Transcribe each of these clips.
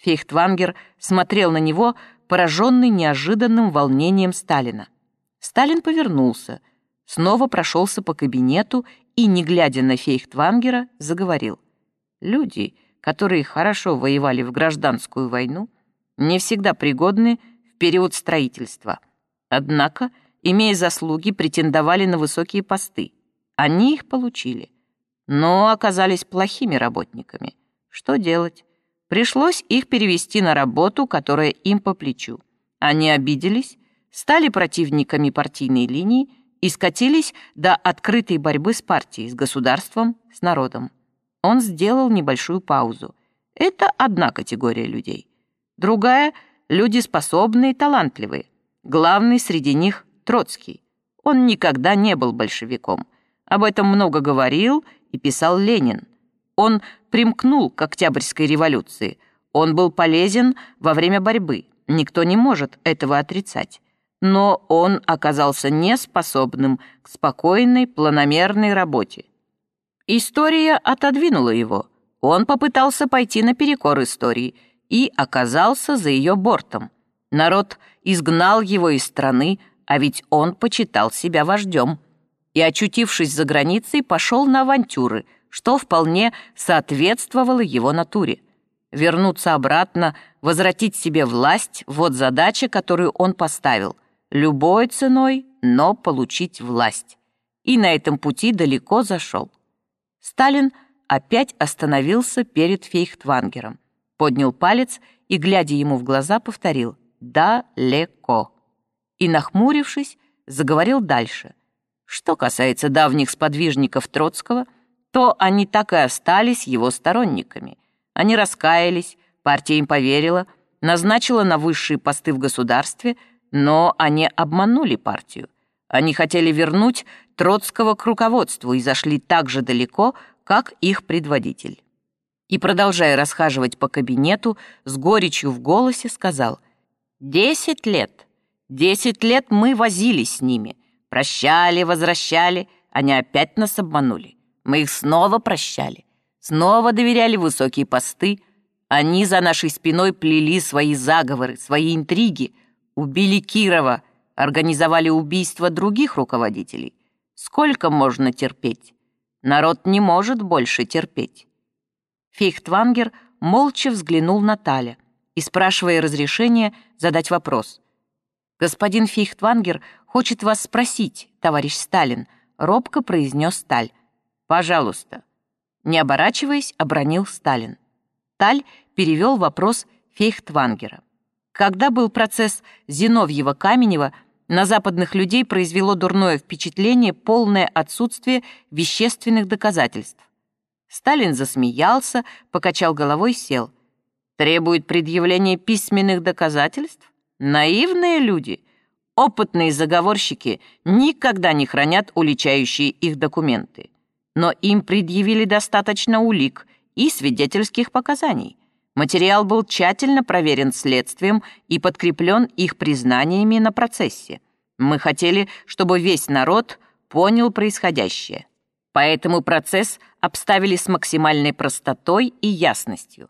Фейхтвангер смотрел на него, пораженный неожиданным волнением Сталина. Сталин повернулся, снова прошелся по кабинету и, не глядя на Фейхтвангера, заговорил. «Люди, которые хорошо воевали в гражданскую войну, не всегда пригодны в период строительства. Однако, имея заслуги, претендовали на высокие посты. Они их получили, но оказались плохими работниками. Что делать? Пришлось их перевести на работу, которая им по плечу. Они обиделись, стали противниками партийной линии и скатились до открытой борьбы с партией, с государством, с народом. Он сделал небольшую паузу. Это одна категория людей. Другая — люди способные талантливые. Главный среди них — Троцкий. Он никогда не был большевиком. Об этом много говорил и писал Ленин. Он примкнул к Октябрьской революции. Он был полезен во время борьбы. Никто не может этого отрицать. Но он оказался неспособным к спокойной, планомерной работе. История отодвинула его. Он попытался пойти наперекор истории и оказался за ее бортом. Народ изгнал его из страны, а ведь он почитал себя вождем. И, очутившись за границей, пошел на авантюры – что вполне соответствовало его натуре. Вернуться обратно, возвратить себе власть — вот задача, которую он поставил. Любой ценой, но получить власть. И на этом пути далеко зашел. Сталин опять остановился перед Фейхтвангером, поднял палец и, глядя ему в глаза, повторил «далеко». И, нахмурившись, заговорил дальше. Что касается давних сподвижников Троцкого — то они так и остались его сторонниками. Они раскаялись, партия им поверила, назначила на высшие посты в государстве, но они обманули партию. Они хотели вернуть Троцкого к руководству и зашли так же далеко, как их предводитель. И, продолжая расхаживать по кабинету, с горечью в голосе сказал, «Десять лет, десять лет мы возились с ними, прощали, возвращали, они опять нас обманули. Мы их снова прощали, снова доверяли высокие посты. Они за нашей спиной плели свои заговоры, свои интриги, убили Кирова, организовали убийство других руководителей. Сколько можно терпеть? Народ не может больше терпеть. Фейхтвангер молча взглянул на Таля и, спрашивая разрешения, задать вопрос. «Господин Фейхтвангер хочет вас спросить, товарищ Сталин», — робко произнес Таль. Пожалуйста». Не оборачиваясь, обронил Сталин. Таль перевел вопрос Фейхтвангера. Когда был процесс Зиновьева-Каменева, на западных людей произвело дурное впечатление полное отсутствие вещественных доказательств. Сталин засмеялся, покачал головой, сел. Требует предъявления письменных доказательств? Наивные люди. Опытные заговорщики никогда не хранят уличающие их документы но им предъявили достаточно улик и свидетельских показаний. Материал был тщательно проверен следствием и подкреплен их признаниями на процессе. Мы хотели, чтобы весь народ понял происходящее. Поэтому процесс обставили с максимальной простотой и ясностью.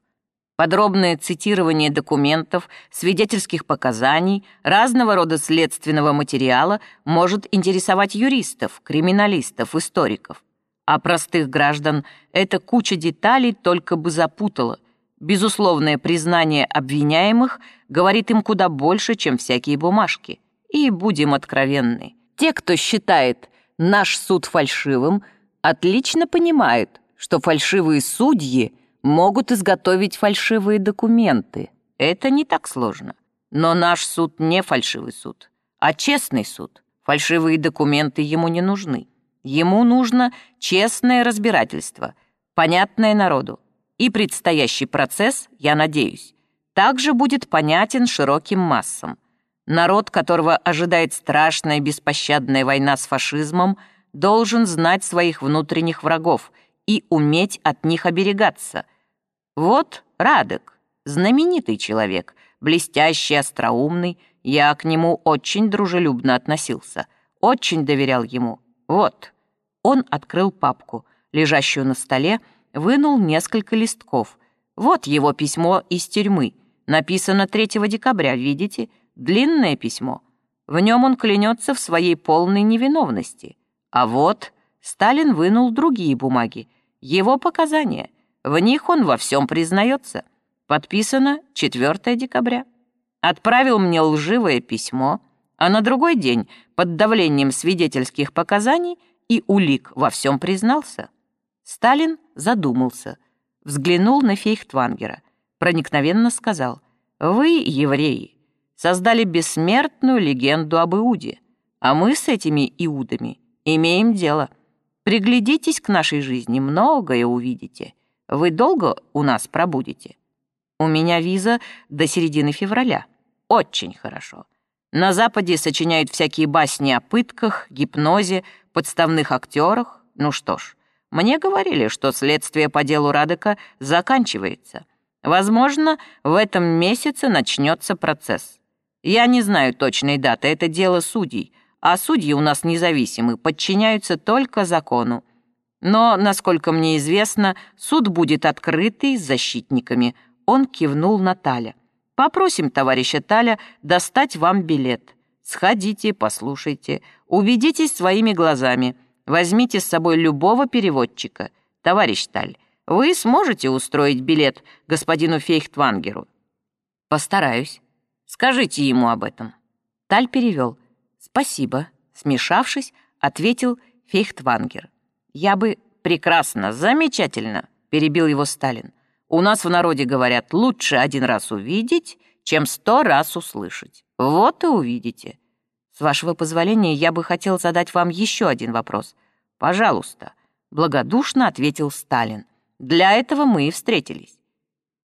Подробное цитирование документов, свидетельских показаний, разного рода следственного материала может интересовать юристов, криминалистов, историков а простых граждан эта куча деталей только бы запутала. Безусловное признание обвиняемых говорит им куда больше, чем всякие бумажки. И будем откровенны. Те, кто считает наш суд фальшивым, отлично понимают, что фальшивые судьи могут изготовить фальшивые документы. Это не так сложно. Но наш суд не фальшивый суд, а честный суд. Фальшивые документы ему не нужны. Ему нужно честное разбирательство, понятное народу. И предстоящий процесс, я надеюсь, также будет понятен широким массам. Народ, которого ожидает страшная беспощадная война с фашизмом, должен знать своих внутренних врагов и уметь от них оберегаться. Вот Радек, знаменитый человек, блестящий, остроумный, я к нему очень дружелюбно относился, очень доверял ему. Вот. Он открыл папку, лежащую на столе, вынул несколько листков. Вот его письмо из тюрьмы — Написано 3 декабря, видите? Длинное письмо. В нем он клянется в своей полной невиновности. А вот Сталин вынул другие бумаги. Его показания. В них он во всем признается. Подписано 4 декабря. Отправил мне лживое письмо, а на другой день под давлением свидетельских показаний и улик во всем признался. Сталин задумался, взглянул на Фейхтвангера, проникновенно сказал, «Вы, евреи, создали бессмертную легенду об Иуде, а мы с этими Иудами имеем дело. Приглядитесь к нашей жизни, многое увидите. Вы долго у нас пробудете? У меня виза до середины февраля. Очень хорошо. На Западе сочиняют всякие басни о пытках, гипнозе, подставных актерах. Ну что ж, мне говорили, что следствие по делу Радека заканчивается. Возможно, в этом месяце начнется процесс. Я не знаю точной даты, это дело судей, а судьи у нас независимы, подчиняются только закону. Но, насколько мне известно, суд будет открытый с защитниками. Он кивнул на Таля. Попросим товарища Таля достать вам билет. Сходите, послушайте, убедитесь своими глазами. Возьмите с собой любого переводчика. Товарищ Таль, вы сможете устроить билет господину Фейхтвангеру? Постараюсь. Скажите ему об этом». Таль перевел. «Спасибо», смешавшись, ответил Фейхтвангер. «Я бы прекрасно, замечательно», перебил его Сталин. «У нас в народе говорят, лучше один раз увидеть, чем сто раз услышать. Вот и увидите». «С вашего позволения, я бы хотел задать вам еще один вопрос». «Пожалуйста», — благодушно ответил Сталин. «Для этого мы и встретились.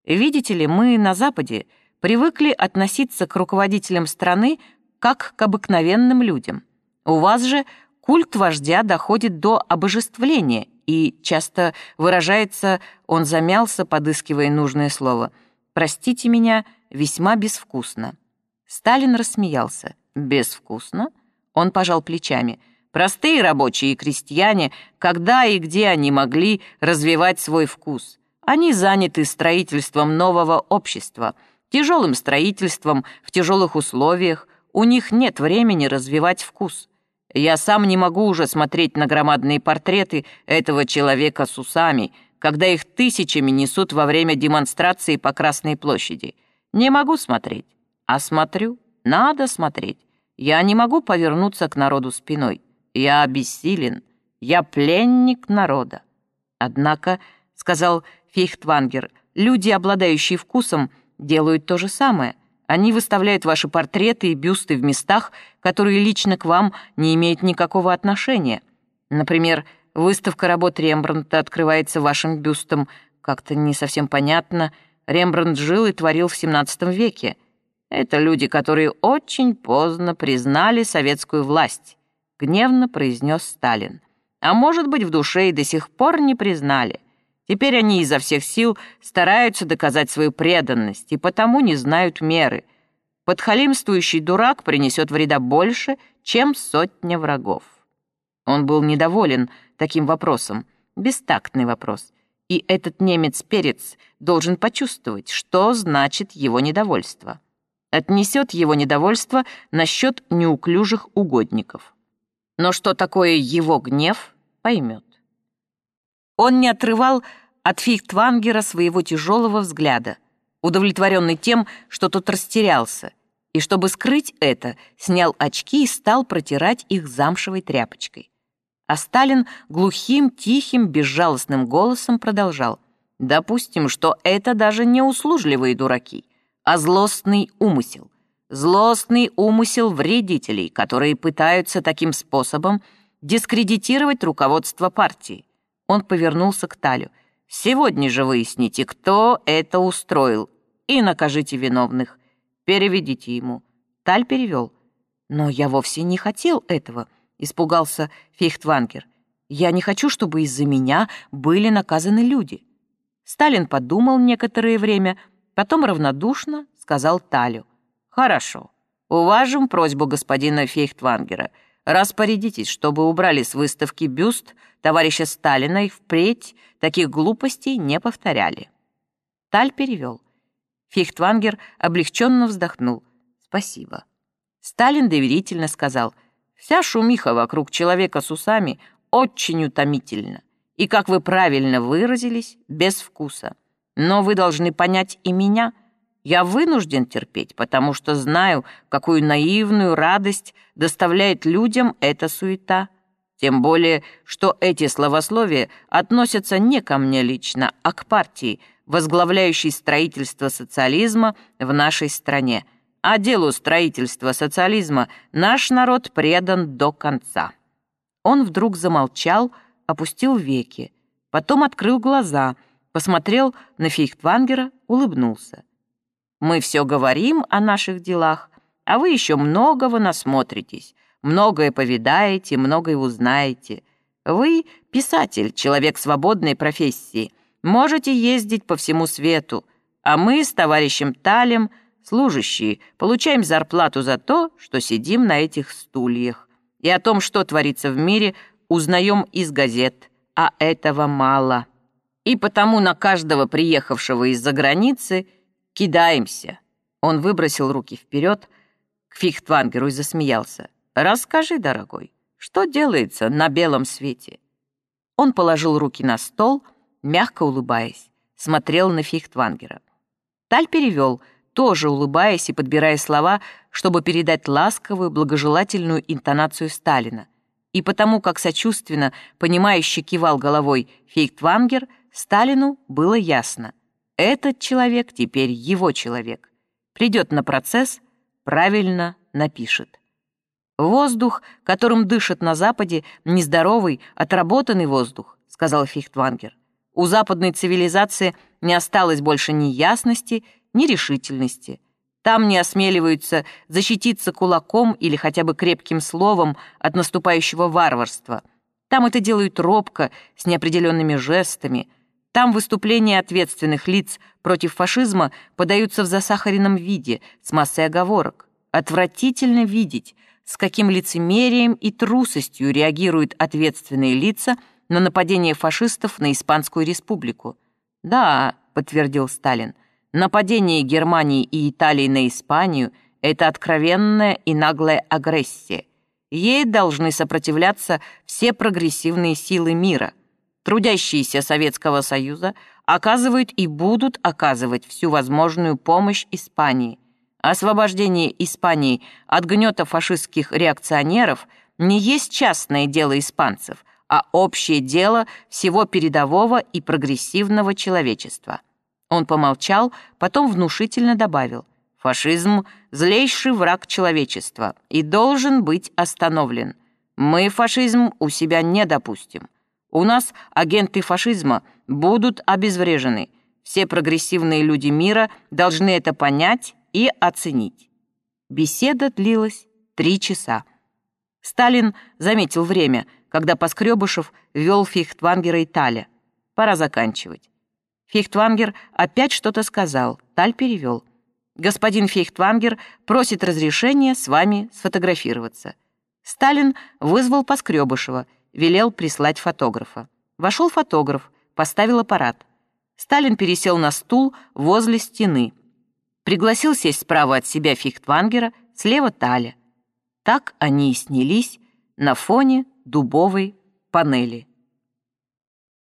Видите ли, мы на Западе привыкли относиться к руководителям страны как к обыкновенным людям. У вас же культ вождя доходит до обожествления и часто выражается, он замялся, подыскивая нужное слово, «простите меня, весьма безвкусно». Сталин рассмеялся. «Безвкусно?» Он пожал плечами. «Простые рабочие и крестьяне, когда и где они могли развивать свой вкус? Они заняты строительством нового общества — тяжелым строительством, в тяжелых условиях, у них нет времени развивать вкус. Я сам не могу уже смотреть на громадные портреты этого человека с усами, когда их тысячами несут во время демонстрации по Красной площади. Не могу смотреть. А смотрю, надо смотреть. Я не могу повернуться к народу спиной. Я обессилен. Я пленник народа. Однако, — сказал Фейхтвангер, — люди, обладающие вкусом, — делают то же самое. Они выставляют ваши портреты и бюсты в местах, которые лично к вам не имеют никакого отношения. Например, выставка работ Рембрандта открывается вашим бюстом. Как-то не совсем понятно. Рембрандт жил и творил в XVII веке. Это люди, которые очень поздно признали советскую власть, гневно произнес Сталин. А может быть, в душе и до сих пор не признали. Теперь они изо всех сил стараются доказать свою преданность и потому не знают меры. Подхалимствующий дурак принесет вреда больше, чем сотня врагов. Он был недоволен таким вопросом, бестактный вопрос. И этот немец-перец должен почувствовать, что значит его недовольство. Отнесет его недовольство насчет неуклюжих угодников. Но что такое его гнев, поймет. Он не отрывал от Фихтвангера своего тяжелого взгляда, удовлетворенный тем, что тот растерялся, и, чтобы скрыть это, снял очки и стал протирать их замшевой тряпочкой. А Сталин глухим, тихим, безжалостным голосом продолжал. «Допустим, что это даже не услужливые дураки, а злостный умысел. Злостный умысел вредителей, которые пытаются таким способом дискредитировать руководство партии. Он повернулся к Талю. «Сегодня же выясните, кто это устроил, и накажите виновных. Переведите ему». Таль перевел. «Но я вовсе не хотел этого», — испугался Фейхтвангер. «Я не хочу, чтобы из-за меня были наказаны люди». Сталин подумал некоторое время, потом равнодушно сказал Талю. «Хорошо. Уважим просьбу господина Фейхтвангера. Распорядитесь, чтобы убрали с выставки бюст товарища Сталина и впредь таких глупостей не повторяли. Таль перевел. Фейхтвангер облегченно вздохнул. «Спасибо». Сталин доверительно сказал, «Вся шумиха вокруг человека с усами очень утомительна. И, как вы правильно выразились, без вкуса. Но вы должны понять и меня. Я вынужден терпеть, потому что знаю, какую наивную радость доставляет людям эта суета. Тем более, что эти словословия относятся не ко мне лично, а к партии, возглавляющей строительство социализма в нашей стране. А делу строительства социализма наш народ предан до конца. Он вдруг замолчал, опустил веки, потом открыл глаза, посмотрел на Фейхтвангера, улыбнулся. «Мы все говорим о наших делах, а вы еще многого насмотритесь, многое повидаете, многое узнаете. Вы писатель, человек свободной профессии, можете ездить по всему свету, а мы с товарищем Талем, служащие, получаем зарплату за то, что сидим на этих стульях. И о том, что творится в мире, узнаем из газет, а этого мало. И потому на каждого приехавшего из-за границы кидаемся. Он выбросил руки вперед к Фихтвангеру и засмеялся. «Расскажи, дорогой, что делается на белом свете?» Он положил руки на стол, мягко улыбаясь, смотрел на Фихтвангера. Таль перевел, тоже улыбаясь и подбирая слова, чтобы передать ласковую, благожелательную интонацию Сталина. И потому, как сочувственно, понимающе кивал головой Фейхтвангер, Сталину было ясно. Этот человек теперь его человек. Придет на процесс, правильно напишет. «Воздух, которым дышат на Западе, нездоровый, отработанный воздух», — сказал Фихтвангер. «У западной цивилизации не осталось больше ни ясности, ни решительности. Там не осмеливаются защититься кулаком или хотя бы крепким словом от наступающего варварства. Там это делают робко, с неопределенными жестами. Там выступления ответственных лиц против фашизма подаются в засахаренном виде, с массой оговорок. Отвратительно видеть, с каким лицемерием и трусостью реагируют ответственные лица на нападение фашистов на Испанскую республику. «Да», — подтвердил Сталин, — «нападение Германии и Италии на Испанию — это откровенная и наглая агрессия. Ей должны сопротивляться все прогрессивные силы мира. Трудящиеся Советского Союза оказывают и будут оказывать всю возможную помощь Испании — Освобождение Испании от гнета фашистских реакционеров не есть частное дело испанцев, а общее дело всего передового и прогрессивного человечества. Он помолчал, потом внушительно добавил, «Фашизм – злейший враг человечества и должен быть остановлен. Мы фашизм у себя не допустим. У нас агенты фашизма будут обезврежены. Все прогрессивные люди мира должны это понять и оценить. Беседа длилась три часа. Сталин заметил время, когда Поскребышев вел Фихтвангера и Таля. Пора заканчивать. Фихтвангер опять что-то сказал, Таль перевел. «Господин Фейхтвангер просит разрешения с вами сфотографироваться». Сталин вызвал Поскребышева, велел прислать фотографа. Вошел фотограф, поставил аппарат. Сталин пересел на стул возле стены, Пригласил сесть справа от себя Фихтвангера, слева Таля. Так они и снялись на фоне дубовой панели.